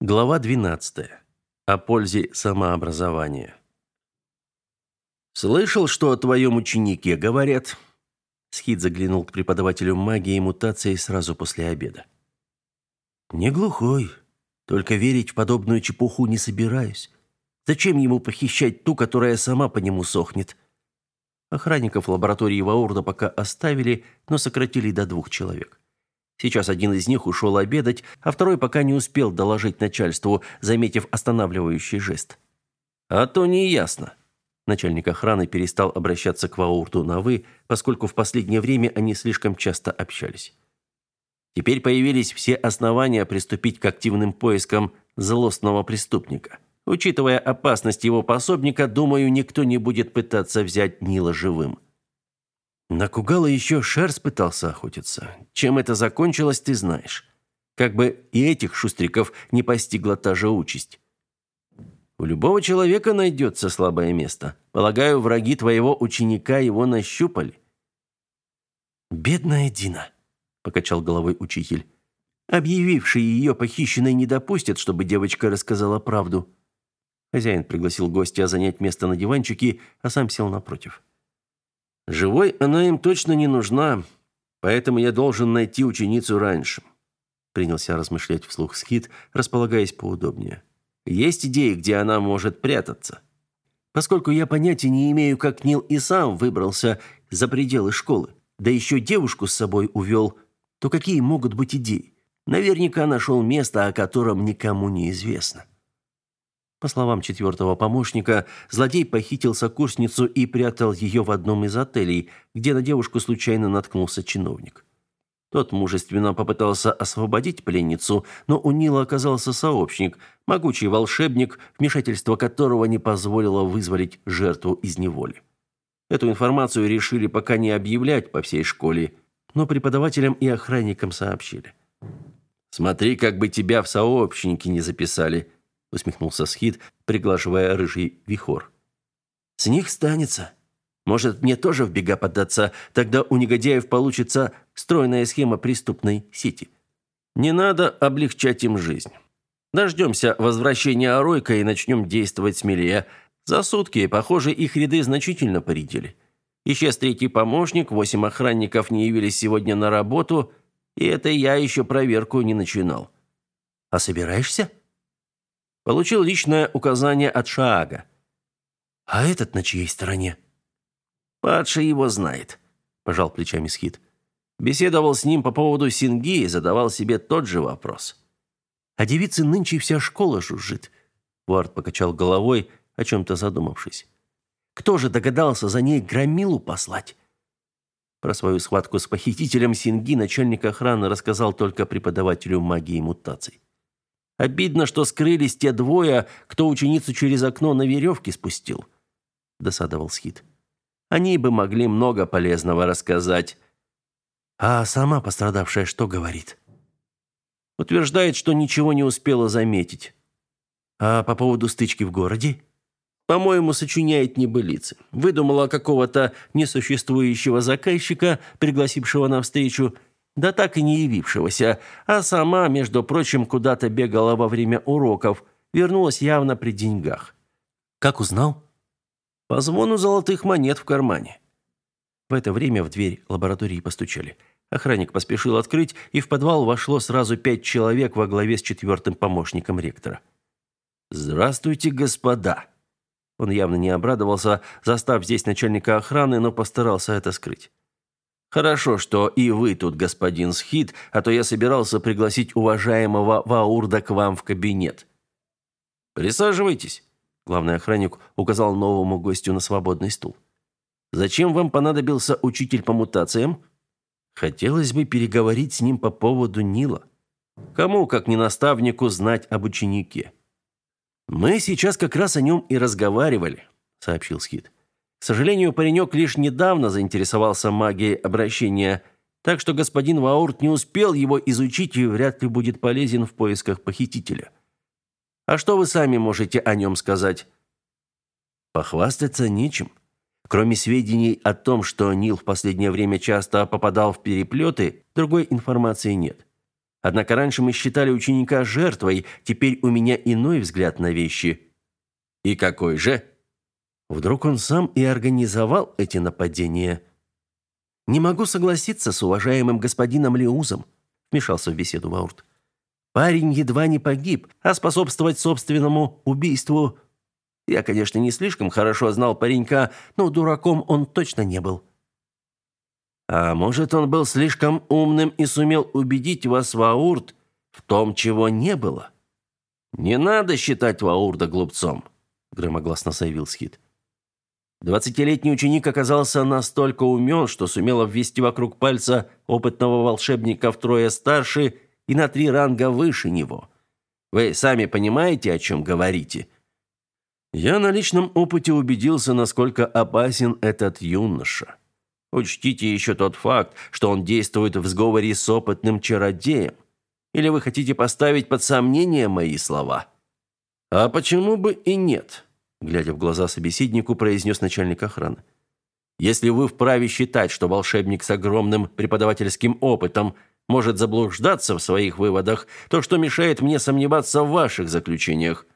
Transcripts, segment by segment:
Глава 12. О пользе самообразования. Слышал, что о твоем ученике говорят? Схит заглянул к преподавателю магии и мутации сразу после обеда. Не глухой, только верить в подобную чепуху не собираюсь. Зачем ему похищать ту, которая сама по нему сохнет? Охранников лаборатории Ваурда пока оставили, но сократили до двух человек. Сейчас один из них ушел обедать, а второй пока не успел доложить начальству, заметив останавливающий жест. А то не ясно. Начальник охраны перестал обращаться к Ваурду на «вы», поскольку в последнее время они слишком часто общались. Теперь появились все основания приступить к активным поискам злостного преступника. Учитывая опасность его пособника, думаю, никто не будет пытаться взять Нила живым. На Кугала еще Шерс пытался охотиться. Чем это закончилось, ты знаешь. Как бы и этих шустриков не постигла та же участь. У любого человека найдется слабое место. Полагаю, враги твоего ученика его нащупали. Бедная Дина, покачал головой учитель. Объявивший ее похищенной не допустят, чтобы девочка рассказала правду. Хозяин пригласил гостя занять место на диванчике, а сам сел напротив. Живой она им точно не нужна, поэтому я должен найти ученицу раньше. Принялся размышлять вслух Скит, располагаясь поудобнее. Есть идеи, где она может прятаться. Поскольку я понятия не имею, как Нил и сам выбрался за пределы школы, да еще девушку с собой увел, то какие могут быть идеи? Наверняка нашел место, о котором никому не известно. По словам четвертого помощника, злодей похитил сокурсницу и прятал ее в одном из отелей, где на девушку случайно наткнулся чиновник. Тот мужественно попытался освободить пленницу, но у Нила оказался сообщник, могучий волшебник, вмешательство которого не позволило вызволить жертву из неволи. Эту информацию решили пока не объявлять по всей школе, но преподавателям и охранникам сообщили. «Смотри, как бы тебя в сообщники не записали», усмехнулся Схит, приглаживая рыжий вихор. С них станется. Может, мне тоже в бега поддаться, тогда у негодяев получится стройная схема преступной сети. Не надо облегчать им жизнь. Дождемся возвращения Оройка и начнем действовать смелее. За сутки, похоже, их ряды значительно поредели. Исчез третий помощник, восемь охранников не явились сегодня на работу, и это я еще проверку не начинал. А собираешься? Получил личное указание от Шаага. А этот на чьей стороне? Падший его знает, пожал плечами Скит. Беседовал с ним по поводу Синги и задавал себе тот же вопрос. А девицы нынче вся школа жужжит. Вард покачал головой, о чем то задумавшись. Кто же догадался за ней громилу послать? Про свою схватку с похитителем Синги начальник охраны рассказал только преподавателю магии мутаций. Обидно, что скрылись те двое, кто ученицу через окно на веревке спустил, досадовал Схит. Они бы могли много полезного рассказать. А сама пострадавшая что говорит? Утверждает, что ничего не успела заметить. А по поводу стычки в городе? По-моему, сочиняет небылицы. Выдумала какого-то несуществующего заказчика, пригласившего на встречу, да так и не явившегося, а сама, между прочим, куда-то бегала во время уроков, вернулась явно при деньгах. Как узнал? По звону золотых монет в кармане. В это время в дверь лаборатории постучали. Охранник поспешил открыть, и в подвал вошло сразу пять человек во главе с четвертым помощником ректора. «Здравствуйте, господа!» Он явно не обрадовался, застав здесь начальника охраны, но постарался это скрыть. Хорошо, что и вы тут, господин Схит, а то я собирался пригласить уважаемого Ваурда к вам в кабинет. Присаживайтесь. Главный охранник указал новому гостю на свободный стул. Зачем вам понадобился учитель по мутациям? Хотелось бы переговорить с ним по поводу Нила. Кому, как не наставнику, знать об ученике? Мы сейчас как раз о нем и разговаривали, сообщил Схит. К сожалению, паренек лишь недавно заинтересовался магией обращения, так что господин Ваурт не успел его изучить и вряд ли будет полезен в поисках похитителя. А что вы сами можете о нем сказать? Похвастаться нечем. Кроме сведений о том, что Нил в последнее время часто попадал в переплеты, другой информации нет. Однако раньше мы считали ученика жертвой, теперь у меня иной взгляд на вещи. И какой же? Вдруг он сам и организовал эти нападения? Не могу согласиться с уважаемым господином Леузом, вмешался в беседу Ваурт. Парень едва не погиб, а способствовать собственному убийству я, конечно, не слишком хорошо знал паренька, но дураком он точно не был. А может, он был слишком умным и сумел убедить вас, Ваурт, в том, чего не было? Не надо считать Ваурда глупцом, громогласно заявил Скит. Двадцатилетний ученик оказался настолько умен, что сумел обвести вокруг пальца опытного волшебника втрое старше и на три ранга выше него. Вы сами понимаете, о чем говорите? Я на личном опыте убедился, насколько опасен этот юноша. Учтите еще тот факт, что он действует в сговоре с опытным чародеем. Или вы хотите поставить под сомнение мои слова? А почему бы и нет? Глядя в глаза собеседнику, произнес начальник охраны. Если вы вправе считать, что волшебник с огромным преподавательским опытом может заблуждаться в своих выводах, то что мешает мне сомневаться в ваших заключениях?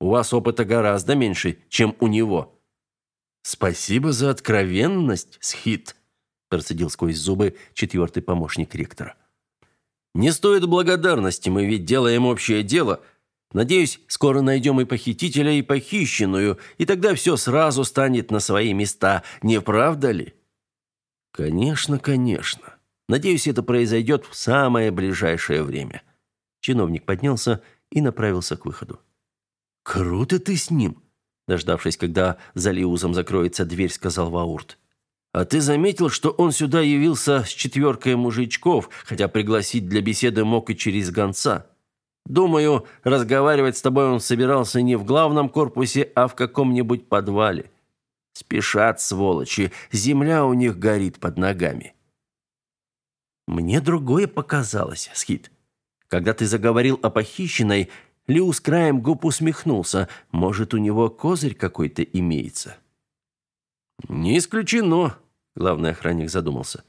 У вас опыта гораздо меньше, чем у него. Спасибо за откровенность, Схит, процедил сквозь зубы четвертый помощник ректора. Не стоит благодарности, мы ведь делаем общее дело. Надеюсь, скоро найдем и похитителя, и похищенную, и тогда все сразу станет на свои места, не правда ли? Конечно, конечно. Надеюсь, это произойдет в самое ближайшее время. Чиновник поднялся и направился к выходу. Круто ты с ним, дождавшись, когда за Лиузом закроется дверь, сказал Ваурт. А ты заметил, что он сюда явился с четверкой мужичков, хотя пригласить для беседы мог и через гонца? Думаю, разговаривать с тобой он собирался не в главном корпусе, а в каком-нибудь подвале. Спешат сволочи, земля у них горит под ногами. Мне другое показалось, Скит. Когда ты заговорил о похищенной, Люс краем губ усмехнулся. Может, у него козырь какой-то имеется? Не исключено, главный охранник задумался.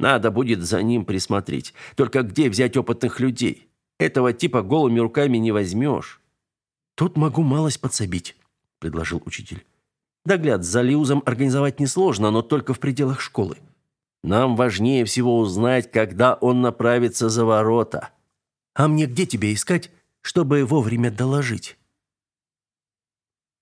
Надо будет за ним присмотреть. Только где взять опытных людей? Этого типа голыми руками не возьмешь. Тут могу малость подсобить, предложил учитель. Догляд за Лиузом организовать несложно, но только в пределах школы. Нам важнее всего узнать, когда он направится за ворота. А мне где тебя искать? чтобы вовремя доложить.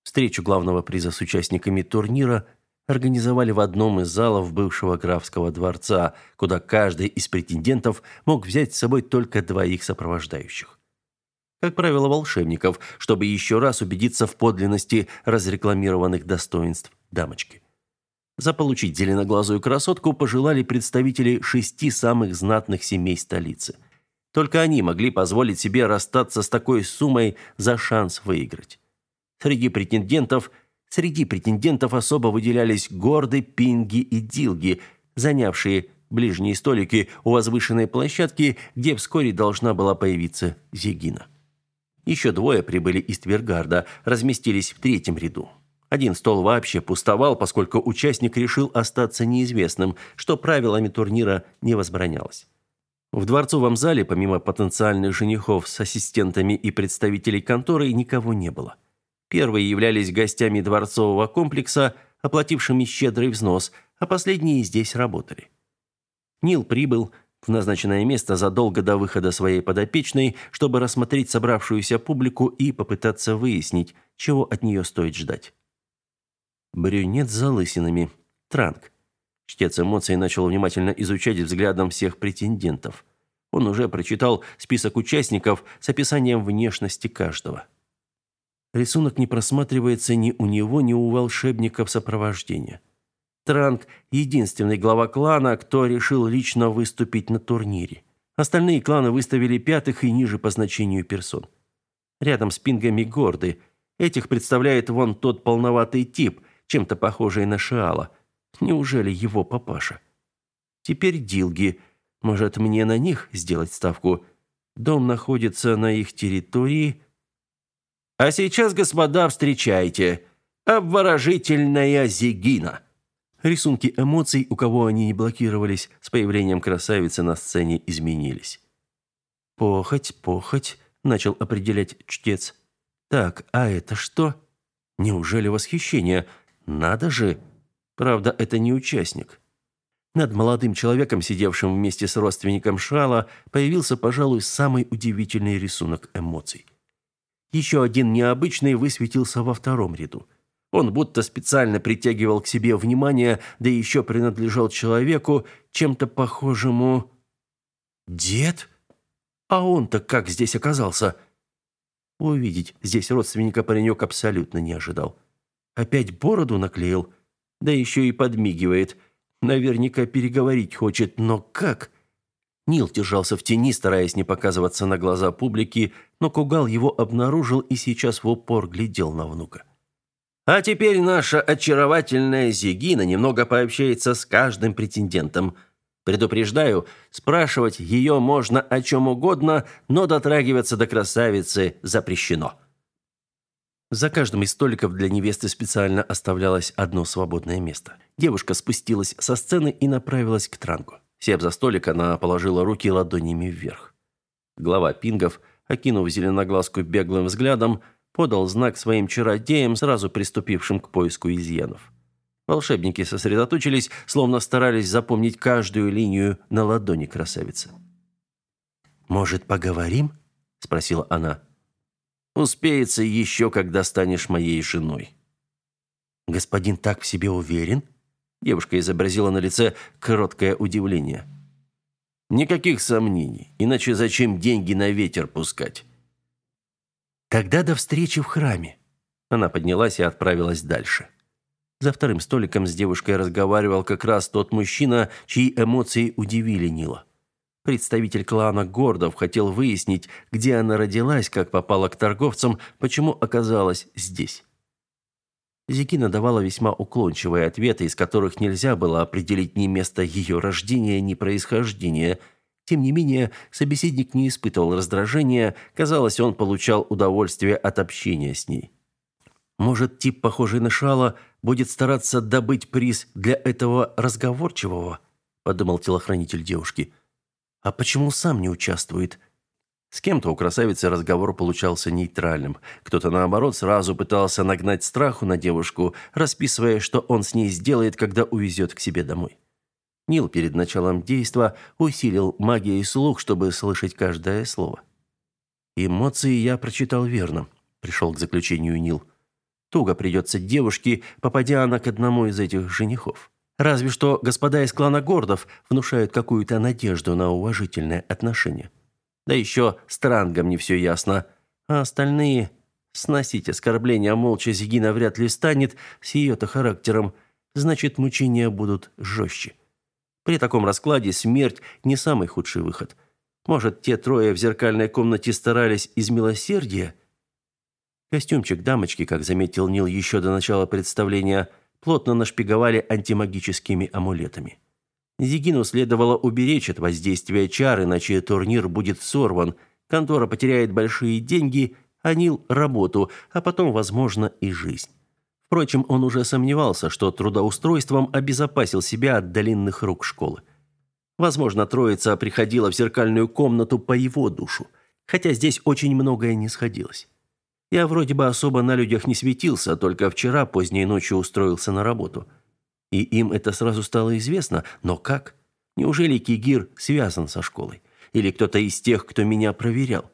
Встречу главного приза с участниками турнира организовали в одном из залов бывшего графского дворца, куда каждый из претендентов мог взять с собой только двоих сопровождающих. Как правило, волшебников, чтобы еще раз убедиться в подлинности разрекламированных достоинств дамочки. Заполучить зеленоглазую красотку пожелали представители шести самых знатных семей столицы – только они могли позволить себе расстаться с такой суммой за шанс выиграть. Среди претендентов, среди претендентов особо выделялись Горды, Пинги и Дилги, занявшие ближние столики у возвышенной площадки, где вскоре должна была появиться Зигина. Еще двое прибыли из Твергарда, разместились в третьем ряду. Один стол вообще пустовал, поскольку участник решил остаться неизвестным, что правилами турнира не возбранялось. В дворцовом зале, помимо потенциальных женихов с ассистентами и представителей конторы, никого не было. Первые являлись гостями дворцового комплекса, оплатившими щедрый взнос, а последние здесь работали. Нил прибыл в назначенное место задолго до выхода своей подопечной, чтобы рассмотреть собравшуюся публику и попытаться выяснить, чего от нее стоит ждать. Брюнет с залысинами. Транк. Чтец эмоций начал внимательно изучать взглядом всех претендентов. Он уже прочитал список участников с описанием внешности каждого. Рисунок не просматривается ни у него, ни у волшебников сопровождения. Транк – единственный глава клана, кто решил лично выступить на турнире. Остальные кланы выставили пятых и ниже по значению персон. Рядом с пингами горды. Этих представляет вон тот полноватый тип, чем-то похожий на Шиала – Неужели его папаша? Теперь Дилги. Может, мне на них сделать ставку? Дом находится на их территории. А сейчас, господа, встречайте. Обворожительная Зигина. Рисунки эмоций, у кого они не блокировались, с появлением красавицы на сцене изменились. Похоть, похоть, начал определять чтец. Так, а это что? Неужели восхищение? Надо же. Правда, это не участник. Над молодым человеком, сидевшим вместе с родственником Шала, появился, пожалуй, самый удивительный рисунок эмоций. Еще один необычный высветился во втором ряду. Он будто специально притягивал к себе внимание, да еще принадлежал человеку, чем-то похожему... «Дед? А он-то как здесь оказался?» Увидеть здесь родственника паренек абсолютно не ожидал. Опять бороду наклеил, да еще и подмигивает. Наверняка переговорить хочет, но как? Нил держался в тени, стараясь не показываться на глаза публики, но Кугал его обнаружил и сейчас в упор глядел на внука. А теперь наша очаровательная Зигина немного пообщается с каждым претендентом. Предупреждаю, спрашивать ее можно о чем угодно, но дотрагиваться до красавицы запрещено. За каждым из столиков для невесты специально оставлялось одно свободное место. Девушка спустилась со сцены и направилась к транку. Сев за столик, она положила руки ладонями вверх. Глава пингов, окинув зеленоглазку беглым взглядом, подал знак своим чародеям, сразу приступившим к поиску изъянов. Волшебники сосредоточились, словно старались запомнить каждую линию на ладони красавицы. «Может, поговорим?» – спросила она. «Успеется еще, когда станешь моей женой». «Господин так в себе уверен?» Девушка изобразила на лице короткое удивление. «Никаких сомнений, иначе зачем деньги на ветер пускать?» Тогда до встречи в храме. Она поднялась и отправилась дальше. За вторым столиком с девушкой разговаривал как раз тот мужчина, чьи эмоции удивили Нила. Представитель клана Гордов хотел выяснить, где она родилась, как попала к торговцам, почему оказалась здесь. Зикина давала весьма уклончивые ответы, из которых нельзя было определить ни место ее рождения, ни происхождения – тем не менее, собеседник не испытывал раздражения, казалось, он получал удовольствие от общения с ней. Может, тип, похожий на Шала, будет стараться добыть приз для этого разговорчивого, подумал телохранитель девушки. А почему сам не участвует? С кем-то у красавицы разговор получался нейтральным. Кто-то наоборот сразу пытался нагнать страху на девушку, расписывая, что он с ней сделает, когда увезет к себе домой. Нил перед началом действа усилил магией слух, чтобы слышать каждое слово. Эмоции я прочитал верно, пришел к заключению Нил. Туго придется девушке, попадя она к одному из этих женихов. Разве что господа из клана Гордов внушают какую-то надежду на уважительное отношение. Да еще с Трангом не все ясно, а остальные сносить оскорбления молча Зигина вряд ли станет с ее-то характером, значит, мучения будут жестче. При таком раскладе смерть не самый худший выход. Может, те трое в зеркальной комнате старались из милосердия? Костюмчик дамочки, как заметил Нил еще до начала представления, плотно нашпиговали антимагическими амулетами. Зигину следовало уберечь от воздействия чар, иначе турнир будет сорван, контора потеряет большие деньги, а Нил – работу, а потом, возможно, и жизнь. Впрочем, он уже сомневался, что трудоустройством обезопасил себя от длинных рук школы. Возможно, троица приходила в зеркальную комнату по его душу, хотя здесь очень многое не сходилось. Я вроде бы особо на людях не светился, только вчера поздней ночью устроился на работу. И им это сразу стало известно, но как? Неужели Кигир связан со школой? Или кто-то из тех, кто меня проверял?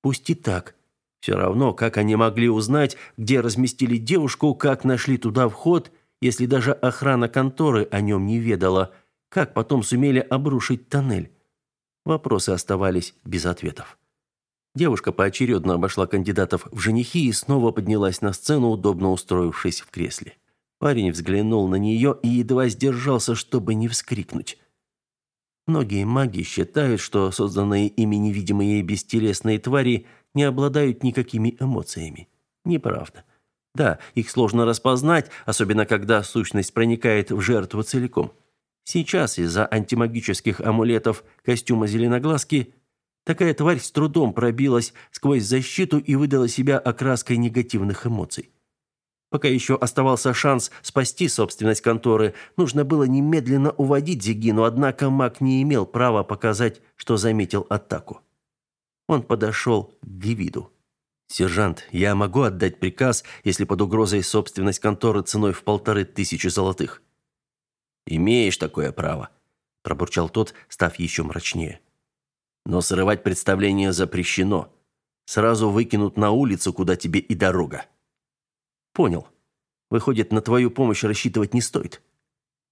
Пусть и так, все равно, как они могли узнать, где разместили девушку, как нашли туда вход, если даже охрана конторы о нем не ведала, как потом сумели обрушить тоннель? Вопросы оставались без ответов. Девушка поочередно обошла кандидатов в женихи и снова поднялась на сцену, удобно устроившись в кресле. Парень взглянул на нее и едва сдержался, чтобы не вскрикнуть. Многие маги считают, что созданные ими невидимые бестелесные твари – не обладают никакими эмоциями. Неправда. Да, их сложно распознать, особенно когда сущность проникает в жертву целиком. Сейчас из-за антимагических амулетов костюма зеленоглазки такая тварь с трудом пробилась сквозь защиту и выдала себя окраской негативных эмоций. Пока еще оставался шанс спасти собственность конторы, нужно было немедленно уводить Зигину, однако маг не имел права показать, что заметил атаку. Он подошел к Гевиду. «Сержант, я могу отдать приказ, если под угрозой собственность конторы ценой в полторы тысячи золотых?» «Имеешь такое право», – пробурчал тот, став еще мрачнее. «Но срывать представление запрещено. Сразу выкинут на улицу, куда тебе и дорога». «Понял. Выходит, на твою помощь рассчитывать не стоит».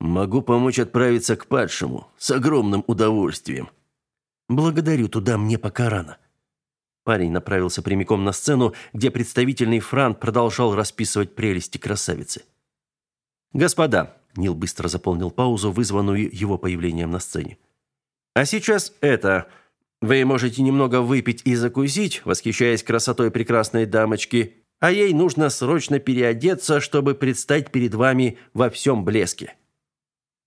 «Могу помочь отправиться к падшему. С огромным удовольствием». «Благодарю, туда мне пока рано». Парень направился прямиком на сцену, где представительный Франт продолжал расписывать прелести красавицы. «Господа», – Нил быстро заполнил паузу, вызванную его появлением на сцене. «А сейчас это. Вы можете немного выпить и закусить, восхищаясь красотой прекрасной дамочки, а ей нужно срочно переодеться, чтобы предстать перед вами во всем блеске».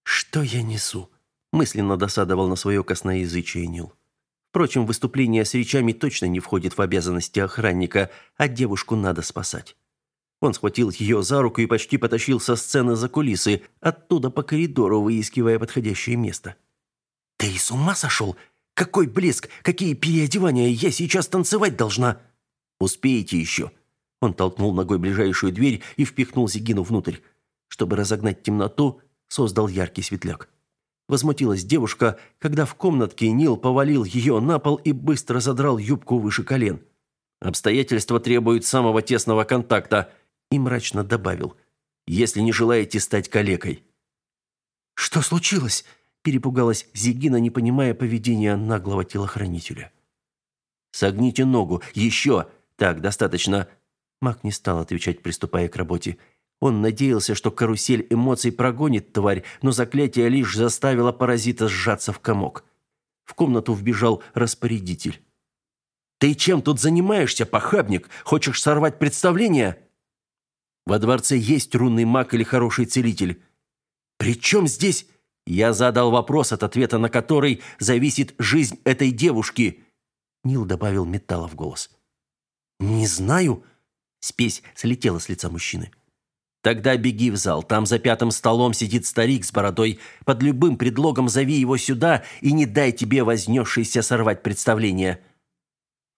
«Что я несу?» – мысленно досадовал на свое косноязычие Нил. Впрочем, выступление с речами точно не входит в обязанности охранника, а девушку надо спасать. Он схватил ее за руку и почти потащил со сцены за кулисы, оттуда по коридору, выискивая подходящее место. «Ты с ума сошел? Какой блеск! Какие переодевания! Я сейчас танцевать должна!» «Успеете еще!» Он толкнул ногой ближайшую дверь и впихнул Зигину внутрь. Чтобы разогнать темноту, создал яркий светляк. Возмутилась девушка, когда в комнатке Нил повалил ее на пол и быстро задрал юбку выше колен. «Обстоятельства требуют самого тесного контакта», и мрачно добавил, «если не желаете стать калекой». «Что случилось?» – перепугалась Зигина, не понимая поведения наглого телохранителя. «Согните ногу, еще! Так, достаточно!» Мак не стал отвечать, приступая к работе. Он надеялся, что карусель эмоций прогонит тварь, но заклятие лишь заставило паразита сжаться в комок. В комнату вбежал распорядитель. «Ты чем тут занимаешься, похабник? Хочешь сорвать представление?» «Во дворце есть рунный маг или хороший целитель». «При чем здесь...» Я задал вопрос, от ответа на который зависит жизнь этой девушки. Нил добавил металла в голос. «Не знаю». Спесь слетела с лица мужчины. Тогда беги в зал. Там за пятым столом сидит старик с бородой. Под любым предлогом зови его сюда и не дай тебе вознесшийся сорвать представление.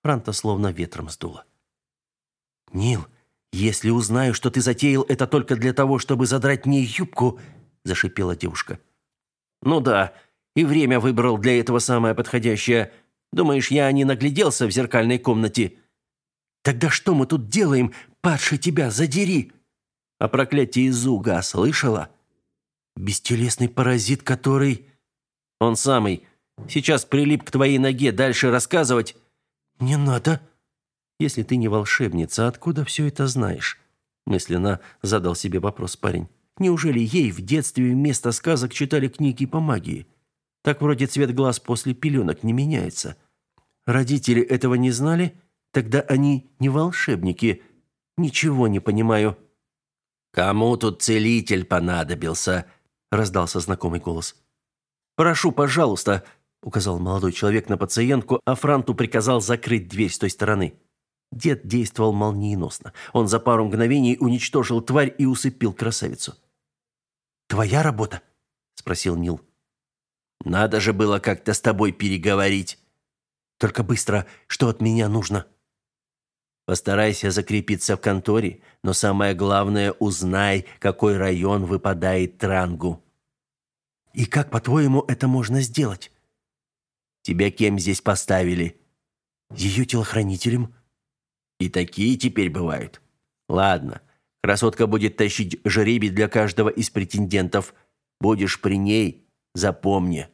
Франта словно ветром сдуло. Нил, если узнаю, что ты затеял это только для того, чтобы задрать мне юбку, зашипела девушка. Ну да, и время выбрал для этого самое подходящее. Думаешь, я не нагляделся в зеркальной комнате? Тогда что мы тут делаем? Падший тебя задери. О проклятии Зуга слышала? Бестелесный паразит, который... Он самый. Сейчас прилип к твоей ноге. Дальше рассказывать... Не надо. Если ты не волшебница, откуда все это знаешь? Мысленно задал себе вопрос парень. Неужели ей в детстве вместо сказок читали книги по магии? Так вроде цвет глаз после пеленок не меняется. Родители этого не знали? Тогда они не волшебники. Ничего не понимаю. «Кому тут целитель понадобился?» – раздался знакомый голос. «Прошу, пожалуйста», – указал молодой человек на пациентку, а Франту приказал закрыть дверь с той стороны. Дед действовал молниеносно. Он за пару мгновений уничтожил тварь и усыпил красавицу. «Твоя работа?» – спросил Нил. «Надо же было как-то с тобой переговорить». «Только быстро, что от меня нужно?» Постарайся закрепиться в конторе, но самое главное, узнай, какой район выпадает Трангу. И как, по-твоему, это можно сделать? Тебя кем здесь поставили? Ее телохранителем? И такие теперь бывают. Ладно, красотка будет тащить жребий для каждого из претендентов. Будешь при ней, запомни.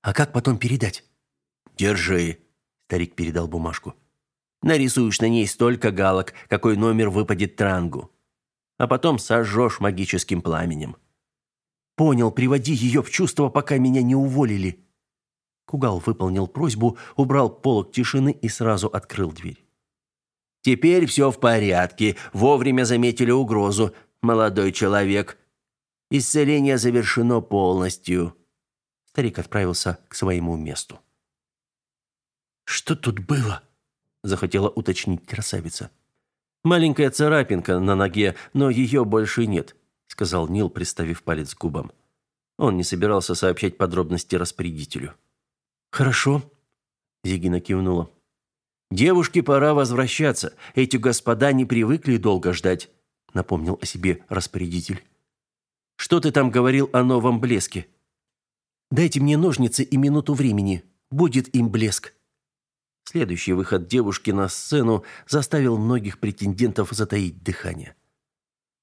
А как потом передать? Держи. Старик передал бумажку. Нарисуешь на ней столько галок, какой номер выпадет трангу. А потом сожжешь магическим пламенем. Понял, приводи ее в чувство, пока меня не уволили. Кугал выполнил просьбу, убрал полог тишины и сразу открыл дверь. Теперь все в порядке. Вовремя заметили угрозу, молодой человек. Исцеление завершено полностью. Старик отправился к своему месту. Что тут было? Захотела уточнить красавица. Маленькая царапинка на ноге, но ее больше нет, сказал Нил, приставив палец к губам. Он не собирался сообщать подробности распорядителю. Хорошо, Зигина кивнула. Девушке пора возвращаться. Эти господа не привыкли долго ждать, напомнил о себе распорядитель. Что ты там говорил о новом блеске? Дайте мне ножницы и минуту времени. Будет им блеск. Следующий выход девушки на сцену заставил многих претендентов затаить дыхание.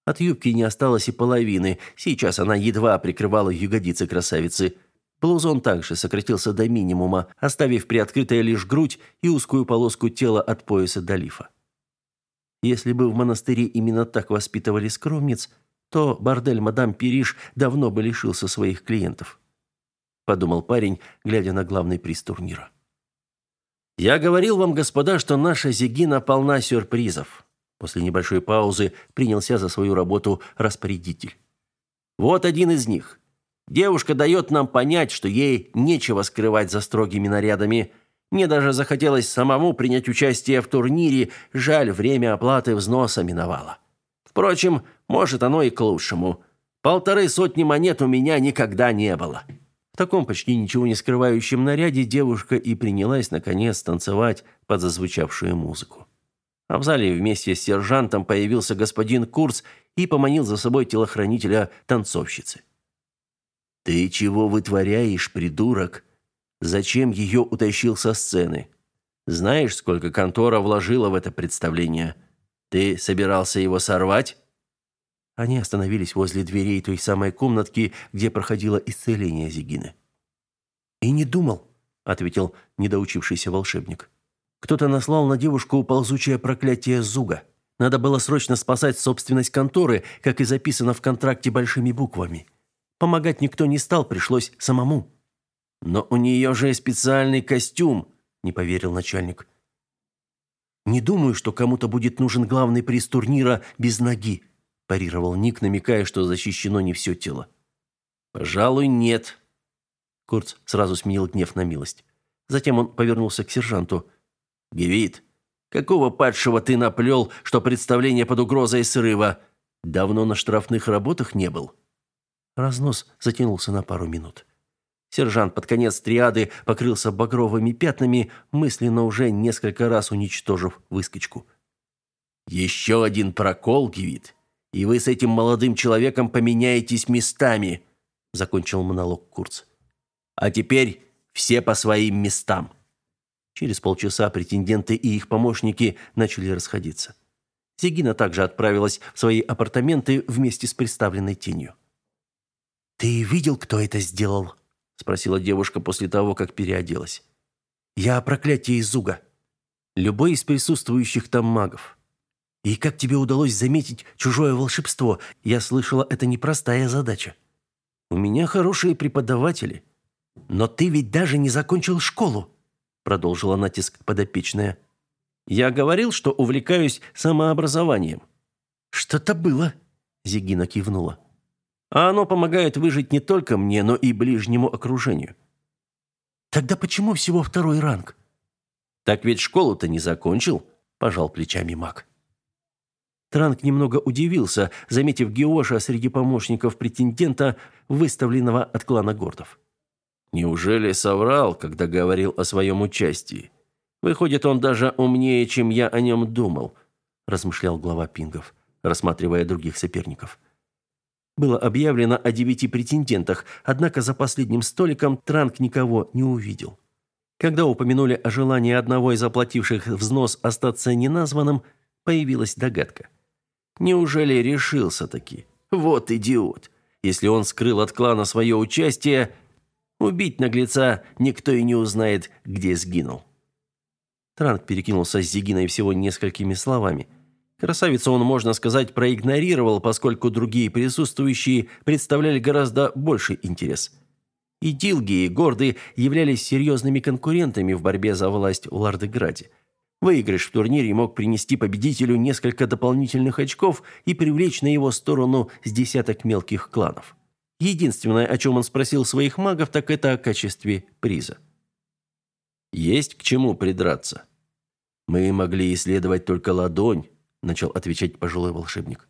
От юбки не осталось и половины. Сейчас она едва прикрывала ягодицы красавицы. Блузон также сократился до минимума, оставив приоткрытой лишь грудь и узкую полоску тела от пояса до лифа. Если бы в монастыре именно так воспитывали скромниц, то бордель мадам Периш давно бы лишился своих клиентов, подумал парень, глядя на главный приз турнира. Я говорил вам, господа, что наша Зигина полна сюрпризов. После небольшой паузы принялся за свою работу распорядитель. Вот один из них. Девушка дает нам понять, что ей нечего скрывать за строгими нарядами. Мне даже захотелось самому принять участие в турнире, жаль, время оплаты взноса миновало. Впрочем, может, оно и к лучшему. Полторы сотни монет у меня никогда не было. Таком почти ничего не скрывающем наряде девушка и принялась наконец танцевать под зазвучавшую музыку. А в зале вместе с сержантом появился господин Курц и поманил за собой телохранителя танцовщицы. «Ты чего вытворяешь, придурок? Зачем ее утащил со сцены? Знаешь, сколько контора вложила в это представление? Ты собирался его сорвать?» Они остановились возле дверей той самой комнатки, где проходило исцеление Зигины. «И не думал», — ответил недоучившийся волшебник. «Кто-то наслал на девушку ползучее проклятие Зуга. Надо было срочно спасать собственность конторы, как и записано в контракте большими буквами. Помогать никто не стал, пришлось самому». «Но у нее же специальный костюм», — не поверил начальник. «Не думаю, что кому-то будет нужен главный приз турнира без ноги», парировал Ник, намекая, что защищено не все тело. Пожалуй, нет. Курц сразу сменил гнев на милость. Затем он повернулся к сержанту. Гевит, какого падшего ты наплел, что представление под угрозой срыва? Давно на штрафных работах не был. Разнос затянулся на пару минут. Сержант под конец триады покрылся багровыми пятнами, мысленно уже несколько раз уничтожив выскочку. «Еще один прокол, Гевит, и вы с этим молодым человеком поменяетесь местами», — закончил монолог Курц. «А теперь все по своим местам». Через полчаса претенденты и их помощники начали расходиться. Зигина также отправилась в свои апартаменты вместе с представленной тенью. «Ты видел, кто это сделал?» — спросила девушка после того, как переоделась. «Я о проклятии Зуга. Любой из присутствующих там магов. И как тебе удалось заметить чужое волшебство? Я слышала, это непростая задача. У меня хорошие преподаватели. Но ты ведь даже не закончил школу, продолжила натиск подопечная. Я говорил, что увлекаюсь самообразованием. Что-то было, Зигина кивнула. А оно помогает выжить не только мне, но и ближнему окружению. Тогда почему всего второй ранг? Так ведь школу-то не закончил, пожал плечами Мак. Транк немного удивился, заметив Геоша среди помощников претендента, выставленного от клана Гордов. Неужели соврал, когда говорил о своем участии? Выходит, он даже умнее, чем я о нем думал, размышлял глава Пингов, рассматривая других соперников. Было объявлено о девяти претендентах, однако за последним столиком Транк никого не увидел. Когда упомянули о желании одного из оплативших взнос остаться неназванным, появилась догадка – Неужели решился таки? Вот идиот. Если он скрыл от клана свое участие, убить наглеца никто и не узнает, где сгинул. Транк перекинулся с Зигиной всего несколькими словами. Красавицу он, можно сказать, проигнорировал, поскольку другие присутствующие представляли гораздо больший интерес. И Дилги, и Горды являлись серьезными конкурентами в борьбе за власть в Лардеграде. Выигрыш в турнире мог принести победителю несколько дополнительных очков и привлечь на его сторону с десяток мелких кланов. Единственное, о чем он спросил своих магов, так это о качестве приза. «Есть к чему придраться?» «Мы могли исследовать только ладонь», – начал отвечать пожилой волшебник.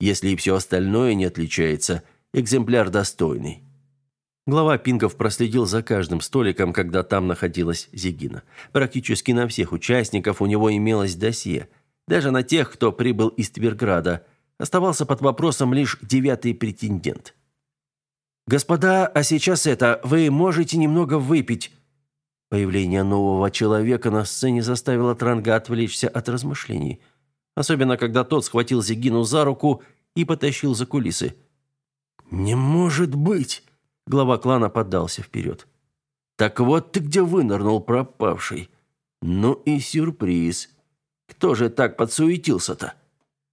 «Если и все остальное не отличается, экземпляр достойный». Глава Пингов проследил за каждым столиком, когда там находилась Зигина. Практически на всех участников у него имелось досье. Даже на тех, кто прибыл из Тверграда. Оставался под вопросом лишь девятый претендент. «Господа, а сейчас это, вы можете немного выпить?» Появление нового человека на сцене заставило Транга отвлечься от размышлений. Особенно, когда тот схватил Зигину за руку и потащил за кулисы. «Не может быть!» Глава клана поддался вперед. «Так вот ты где вынырнул, пропавший. Ну и сюрприз. Кто же так подсуетился-то?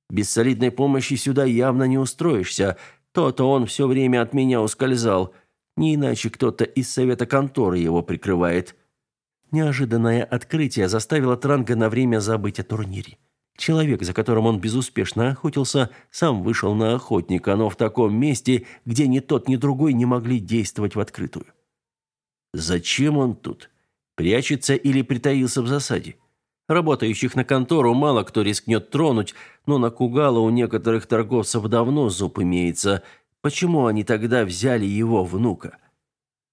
Без солидной помощи сюда явно не устроишься. То-то он все время от меня ускользал. Не иначе кто-то из совета конторы его прикрывает». Неожиданное открытие заставило Транга на время забыть о турнире. Человек, за которым он безуспешно охотился, сам вышел на охотника, но в таком месте, где ни тот, ни другой не могли действовать в открытую. Зачем он тут? Прячется или притаился в засаде? Работающих на контору мало кто рискнет тронуть, но на Кугала у некоторых торговцев давно зуб имеется. Почему они тогда взяли его внука?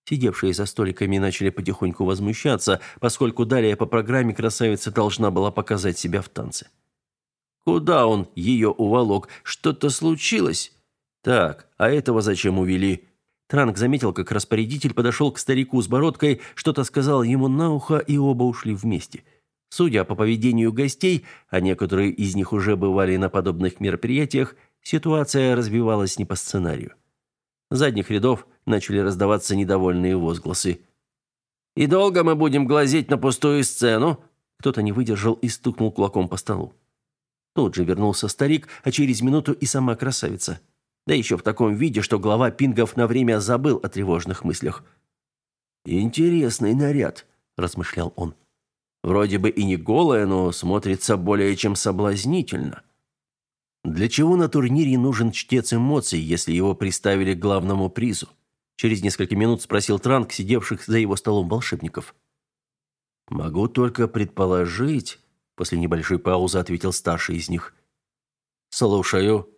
Сидевшие за столиками начали потихоньку возмущаться, поскольку далее по программе красавица должна была показать себя в танце. Куда он ее уволок? Что-то случилось? Так, а этого зачем увели? Транк заметил, как распорядитель подошел к старику с бородкой, что-то сказал ему на ухо, и оба ушли вместе. Судя по поведению гостей, а некоторые из них уже бывали на подобных мероприятиях, ситуация развивалась не по сценарию. С задних рядов начали раздаваться недовольные возгласы. «И долго мы будем глазеть на пустую сцену?» Кто-то не выдержал и стукнул кулаком по столу. Тут же вернулся старик, а через минуту и сама красавица. Да еще в таком виде, что глава пингов на время забыл о тревожных мыслях. «Интересный наряд», – размышлял он. «Вроде бы и не голая, но смотрится более чем соблазнительно». Для чего на турнире нужен чтец эмоций, если его приставили к главному призу? Через несколько минут спросил Транк, сидевших за его столом волшебников. Могу только предположить, После небольшой паузы ответил старший из них. «Слушаю.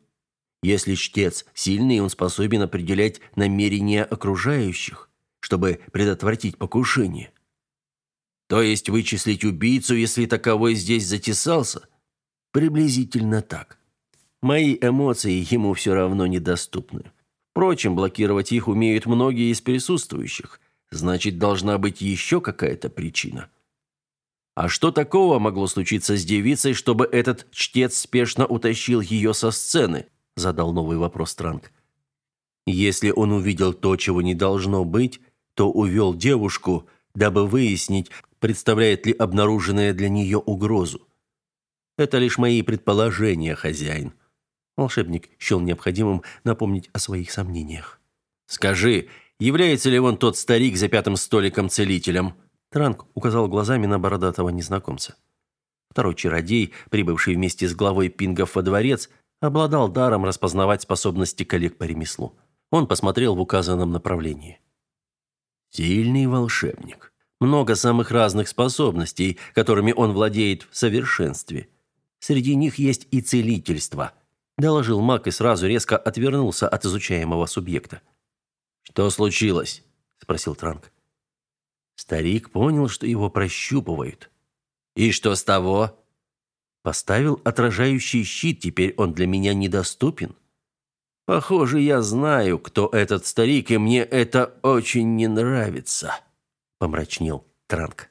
Если чтец сильный, он способен определять намерения окружающих, чтобы предотвратить покушение. То есть вычислить убийцу, если таковой здесь затесался? Приблизительно так. Мои эмоции ему все равно недоступны. Впрочем, блокировать их умеют многие из присутствующих. Значит, должна быть еще какая-то причина. А что такого могло случиться с девицей, чтобы этот чтец спешно утащил ее со сцены? Задал новый вопрос Транк. Если он увидел то, чего не должно быть, то увел девушку, дабы выяснить, представляет ли обнаруженное для нее угрозу. Это лишь мои предположения, хозяин. Волшебник счел необходимым напомнить о своих сомнениях. Скажи, является ли он тот старик за пятым столиком целителем? Транк указал глазами на бородатого незнакомца. Второй чародей, прибывший вместе с главой пингов во дворец, обладал даром распознавать способности коллег по ремеслу. Он посмотрел в указанном направлении. Сильный волшебник. Много самых разных способностей, которыми он владеет в совершенстве. Среди них есть и целительство, доложил маг и сразу резко отвернулся от изучаемого субъекта. Что случилось? спросил Транк. Старик понял, что его прощупывают. И что с того? Поставил отражающий щит, теперь он для меня недоступен. Похоже, я знаю, кто этот старик, и мне это очень не нравится, помрачнел Транк.